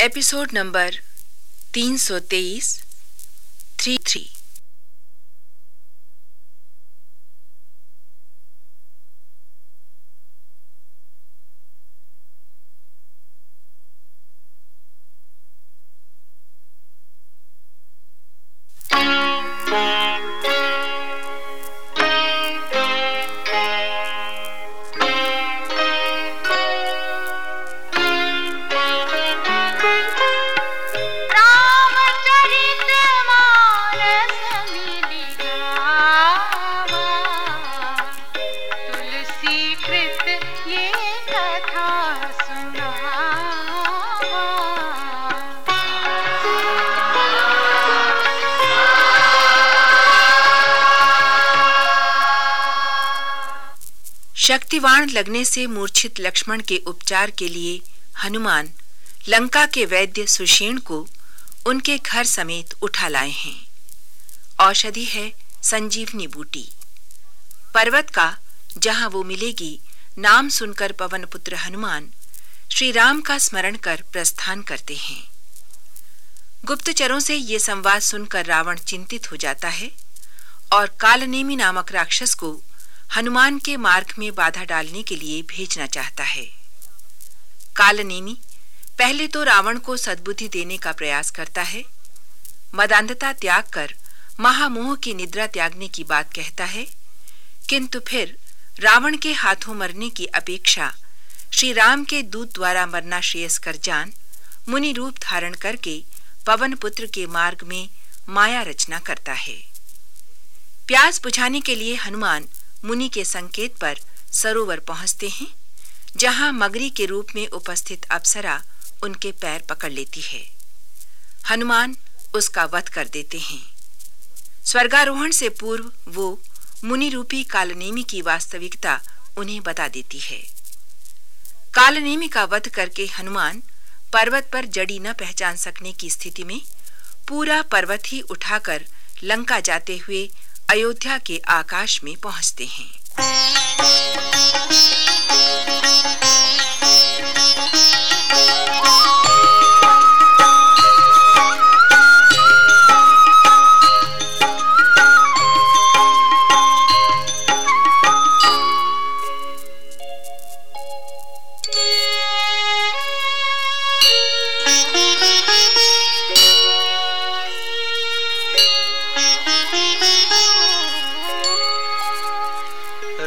Episode number तीन सौ तेईस थ्री थ्री शक्तिवाण लगने से मूर्छित लक्ष्मण के उपचार के लिए हनुमान लंका के वैद्य सुषेण को उनके घर समेत उठा लाए हैं। औषधि है संजीवनी बूटी। पर्वत का, जहाँ वो मिलेगी, नाम सुनकर पवन पुत्र हनुमान श्री राम का स्मरण कर प्रस्थान करते हैं। गुप्तचरों से ये संवाद सुनकर रावण चिंतित हो जाता है और कालनेमी नामक राक्षस को हनुमान के मार्ग में बाधा डालने के लिए भेजना चाहता है। कालनेमी, पहले तो रावण को सद्बुद्धि देने का प्रयास करता है। मदांधता त्याग कर महामोह की निद्रा त्यागने की बात कहता है। किंतु फिर रावण के हाथों मरने की अपेक्षा श्री राम के दूत द्वारा मरना श्रेयस्कर जान, मुनि रूप धारण करके पवन पुत्र के मार्ग में माया रचना करता है। प्यास बुझाने के लिए हनुमान मुनि के संकेत पर सरोवर पहुँचते हैं, जहाँ मगरी के रूप में उपस्थित अप्सरा उनके पैर पकड़ लेती है। हनुमान उसका वध कर देते हैं। स्वर्गारोहण से पूर्व वो मुनि रूपी कालनेमी की वास्तविकता उन्हें बता देती है। कालनेमी का वध करके हनुमान पर्वत पर जड़ी न पहचान सकने की स्थिति में पूरा पर्वत ही उठाकर लंका जाते हुए अयोध्या के आकाश में पहुँचते हैं।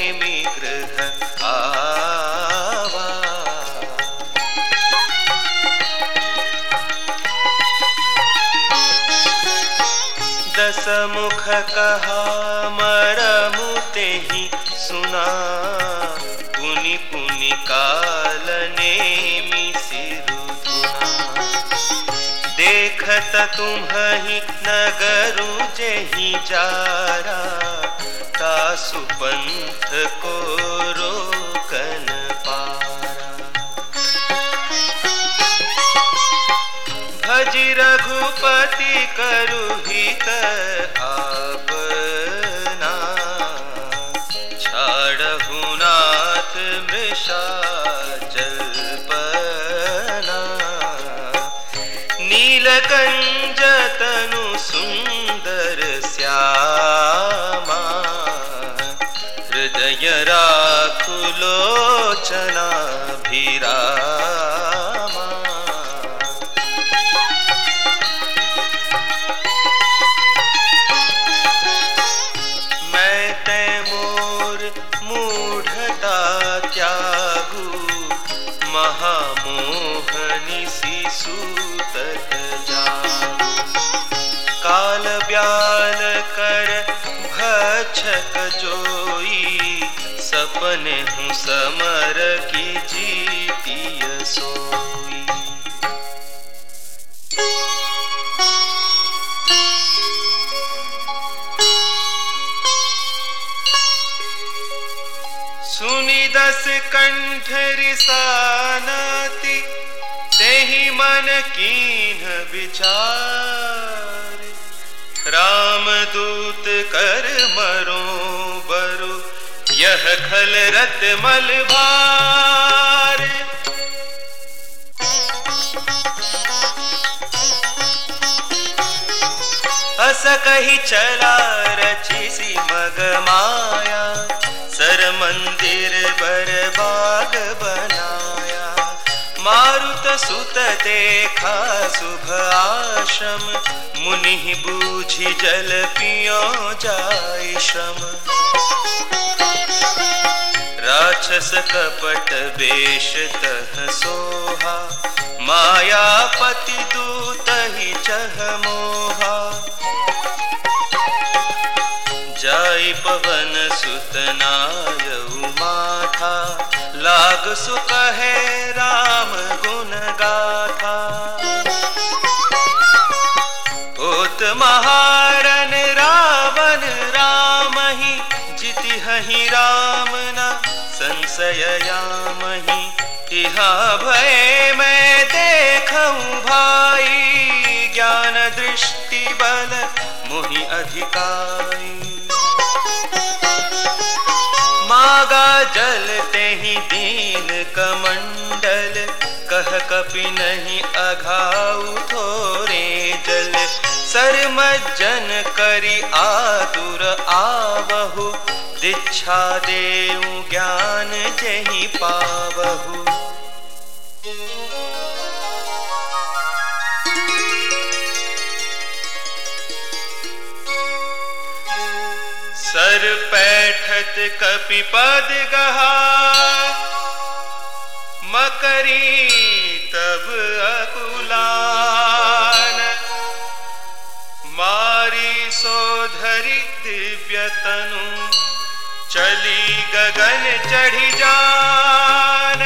कालने गृह आवा। दस मुख कहा, मरमुते ही सुना। पुनि पुनि कालने मिसिरु देखत तुम्हि नगरु जेहि जारा। तासु सुपंथ को रोकन पारा। भज रघुपति करु हित जयरा कुलोचना भीरामा भीरा तैमूर मूढ़ता त्यागू महा सपने हूँ, समर की जीतिय सोई। सुनी दस कंठ रिसानती तेहि मन कीन विचार। राम दूत कर मरो यह खल रत मल भार अस कही चला रची सी मग माया, सर मंदिर बर बाग बनाया। मारुत सुत देखा शुभ आश्रम, मुनि बूझी जल पियो जाय श्रम राक्षस कपट वेश तह सोहा, मायापति दूत ही चह मोहा। जाय पवन सुतनायऊ माथा, लाग सुख है राम गुण गाथा। होत महारन न संशय इहा भय मैं देखूँ भाई। ज्ञान दृष्टि बल मोहि अधिकारी। मागा जल ते ही दीन कमंडल। कह कपि नहीं अघाऊ थोरे जल। सर मज्जन करी आतुर आवहु। दीक्षा देऊ ज्ञान जही पावहु। सर पैठत कपि पद गहा मकरी तब अकुलान गगन चढ़ी जान।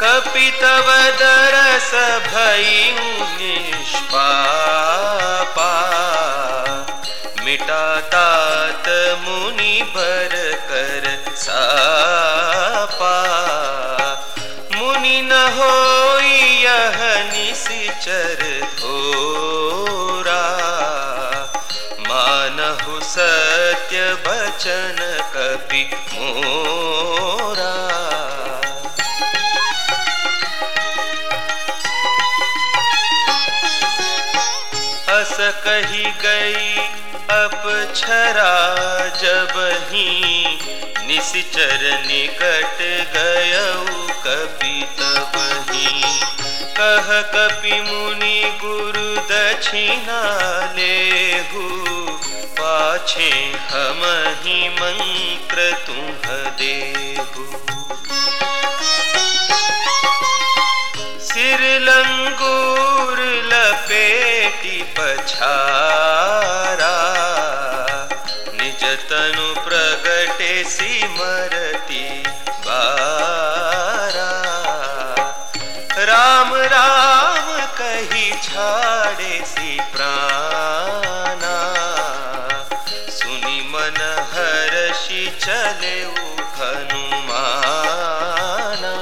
कपि तव दरस भई निष्पापा। मिटा तात मुनि बर कर सापा। मुनि न होई यह निसिचर धोरा मानहु सत्य बचन कपि मोरा। अस कही गई अपछरा जब ही निश्चर निकट गयऊ कपि तब ही। कह कपि मुनि गुरु दक्षिणा लेहु पाछे हम ही मंत्र तुह देहु। सिर लंगूर लपेटी पछारा, निज प्रगटे सिमरती बारा। राम राम कही छाड़े सी प्राणा। सुनी मन हर्षि चले हनुमाना।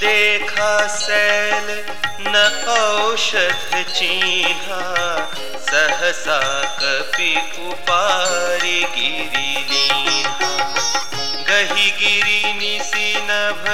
देखा सैल औषध चिन्हा सहसा कपि उपारी गिरी लीन्हा। गही गिरी निसी नभ